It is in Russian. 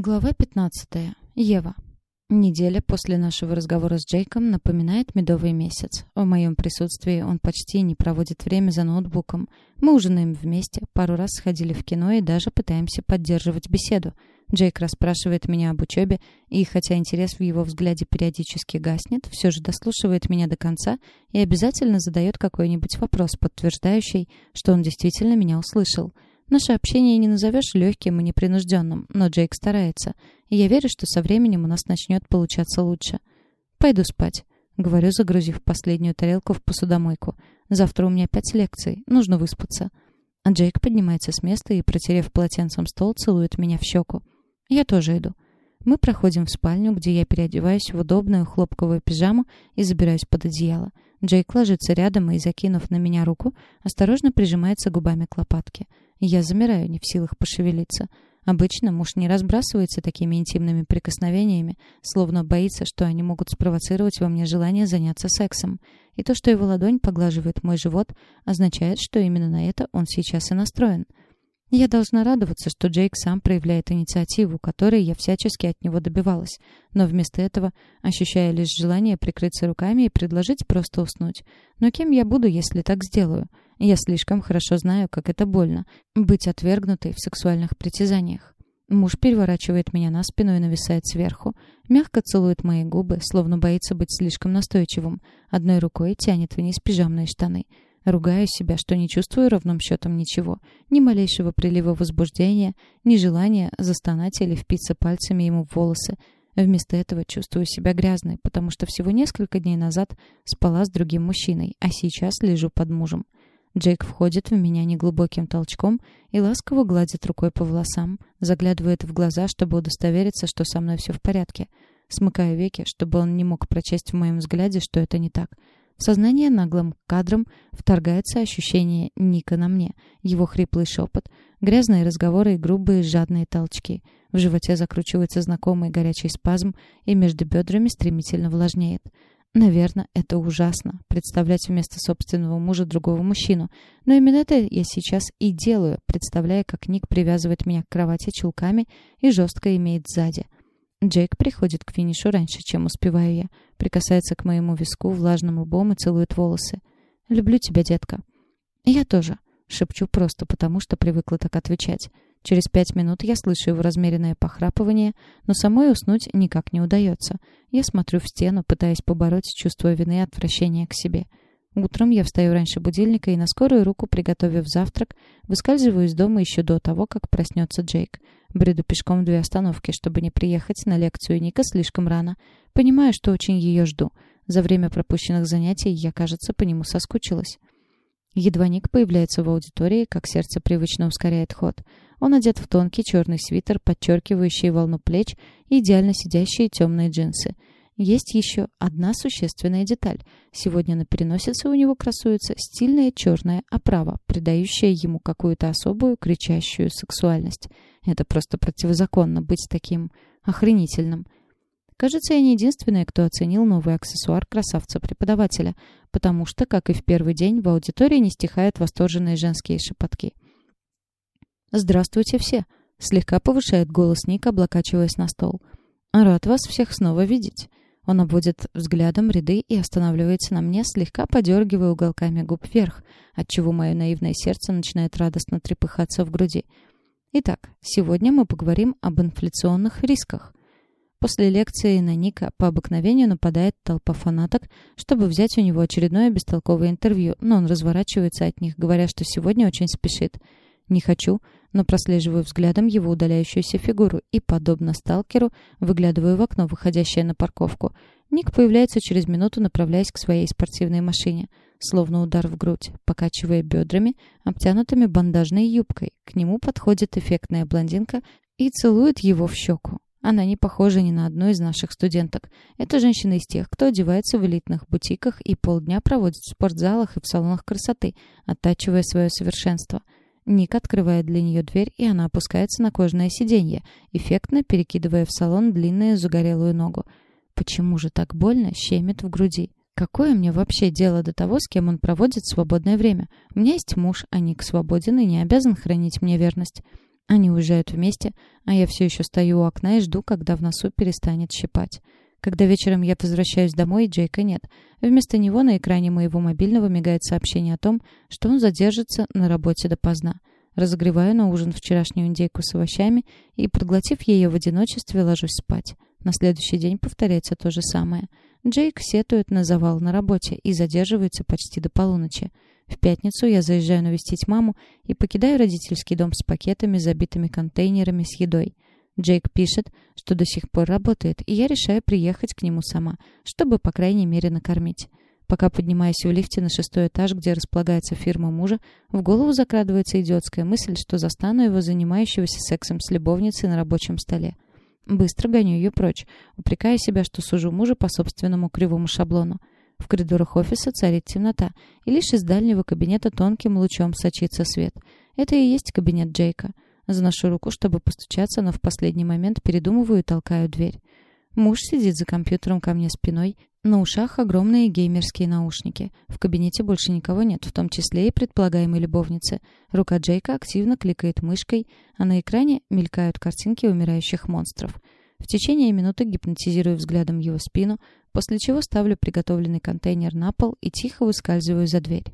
Глава 15. Ева. Неделя после нашего разговора с Джейком напоминает медовый месяц. В моем присутствии он почти не проводит время за ноутбуком. Мы ужинаем вместе, пару раз сходили в кино и даже пытаемся поддерживать беседу. Джейк расспрашивает меня об учебе, и хотя интерес в его взгляде периодически гаснет, все же дослушивает меня до конца и обязательно задает какой-нибудь вопрос, подтверждающий, что он действительно меня услышал — Наше общение не назовешь легким и непринужденным, но Джейк старается, и я верю, что со временем у нас начнет получаться лучше. «Пойду спать», — говорю, загрузив последнюю тарелку в посудомойку. «Завтра у меня пять лекций, нужно выспаться». А Джейк поднимается с места и, протерев полотенцем стол, целует меня в щеку. Я тоже иду. Мы проходим в спальню, где я переодеваюсь в удобную хлопковую пижаму и забираюсь под одеяло. Джейк ложится рядом и, закинув на меня руку, осторожно прижимается губами к лопатке. Я замираю, не в силах пошевелиться. Обычно муж не разбрасывается такими интимными прикосновениями, словно боится, что они могут спровоцировать во мне желание заняться сексом. И то, что его ладонь поглаживает мой живот, означает, что именно на это он сейчас и настроен. Я должна радоваться, что Джейк сам проявляет инициативу, которой я всячески от него добивалась, но вместо этого ощущаю лишь желание прикрыться руками и предложить просто уснуть. Но кем я буду, если так сделаю? Я слишком хорошо знаю, как это больно — быть отвергнутой в сексуальных притязаниях. Муж переворачивает меня на спину и нависает сверху, мягко целует мои губы, словно боится быть слишком настойчивым, одной рукой тянет вниз пижамные штаны — Ругаю себя, что не чувствую ровным счетом ничего. Ни малейшего прилива возбуждения, ни желания застонать или впиться пальцами ему в волосы. Вместо этого чувствую себя грязной, потому что всего несколько дней назад спала с другим мужчиной, а сейчас лежу под мужем. Джейк входит в меня неглубоким толчком и ласково гладит рукой по волосам, заглядывает в глаза, чтобы удостовериться, что со мной все в порядке. Смыкаю веки, чтобы он не мог прочесть в моем взгляде, что это не так. В сознание наглым кадром вторгается ощущение Ника на мне, его хриплый шепот, грязные разговоры и грубые жадные толчки. В животе закручивается знакомый горячий спазм, и между бедрами стремительно влажнеет. Наверное, это ужасно — представлять вместо собственного мужа другого мужчину. Но именно это я сейчас и делаю, представляя, как Ник привязывает меня к кровати чулками и жестко имеет сзади — Джейк приходит к финишу раньше, чем успеваю я. Прикасается к моему виску влажным лбом и целует волосы. «Люблю тебя, детка». «Я тоже», — шепчу просто потому, что привыкла так отвечать. Через пять минут я слышу его размеренное похрапывание, но самой уснуть никак не удается. Я смотрю в стену, пытаясь побороть чувство вины и отвращения к себе. Утром я встаю раньше будильника и на скорую руку, приготовив завтрак, выскальзываю из дома еще до того, как проснется Джейк. Бреду пешком две остановки, чтобы не приехать на лекцию Ника слишком рано. Понимаю, что очень ее жду. За время пропущенных занятий я, кажется, по нему соскучилась. Едва Ник появляется в аудитории, как сердце привычно ускоряет ход. Он одет в тонкий черный свитер, подчеркивающий волну плеч и идеально сидящие темные джинсы. Есть еще одна существенная деталь. Сегодня на переносице у него красуется стильная черная оправа, придающая ему какую-то особую кричащую сексуальность. Это просто противозаконно быть таким охренительным. Кажется, я не единственная, кто оценил новый аксессуар красавца-преподавателя, потому что, как и в первый день, в аудитории не стихают восторженные женские шепотки. «Здравствуйте все!» — слегка повышает голос Ник, облокачиваясь на стол. «Рад вас всех снова видеть!» Он обводит взглядом ряды и останавливается на мне, слегка подергивая уголками губ вверх, отчего мое наивное сердце начинает радостно трепыхаться в груди. Итак, сегодня мы поговорим об инфляционных рисках. После лекции на Ника по обыкновению нападает толпа фанаток, чтобы взять у него очередное бестолковое интервью, но он разворачивается от них, говоря, что сегодня очень спешит. Не хочу, но прослеживаю взглядом его удаляющуюся фигуру и, подобно сталкеру, выглядываю в окно, выходящее на парковку. Ник появляется через минуту, направляясь к своей спортивной машине, словно удар в грудь, покачивая бедрами, обтянутыми бандажной юбкой. К нему подходит эффектная блондинка и целует его в щеку. Она не похожа ни на одну из наших студенток. Это женщина из тех, кто одевается в элитных бутиках и полдня проводит в спортзалах и в салонах красоты, оттачивая свое совершенство — Ник открывает для нее дверь, и она опускается на кожаное сиденье, эффектно перекидывая в салон длинную загорелую ногу. Почему же так больно щемит в груди? Какое мне вообще дело до того, с кем он проводит свободное время? У меня есть муж, а Ник свободен и не обязан хранить мне верность. Они уезжают вместе, а я все еще стою у окна и жду, когда в носу перестанет щипать. Когда вечером я возвращаюсь домой, Джейка нет. Вместо него на экране моего мобильного мигает сообщение о том, что он задержится на работе допоздна. Разогреваю на ужин вчерашнюю индейку с овощами и, проглотив ее в одиночестве, ложусь спать. На следующий день повторяется то же самое. Джейк сетует на завал на работе и задерживается почти до полуночи. В пятницу я заезжаю навестить маму и покидаю родительский дом с пакетами, забитыми контейнерами с едой. Джейк пишет, что до сих пор работает, и я решаю приехать к нему сама, чтобы, по крайней мере, накормить. Пока поднимаюсь в лифте на шестой этаж, где располагается фирма мужа, в голову закрадывается идиотская мысль, что застану его занимающегося сексом с любовницей на рабочем столе. Быстро гоню ее прочь, упрекая себя, что сужу мужа по собственному кривому шаблону. В коридорах офиса царит темнота, и лишь из дальнего кабинета тонким лучом сочится свет. Это и есть кабинет Джейка. Заношу руку, чтобы постучаться, но в последний момент передумываю и толкаю дверь. Муж сидит за компьютером ко мне спиной, на ушах огромные геймерские наушники. В кабинете больше никого нет, в том числе и предполагаемой любовницы. Рука Джейка активно кликает мышкой, а на экране мелькают картинки умирающих монстров. В течение минуты гипнотизирую взглядом его спину, после чего ставлю приготовленный контейнер на пол и тихо выскальзываю за дверь.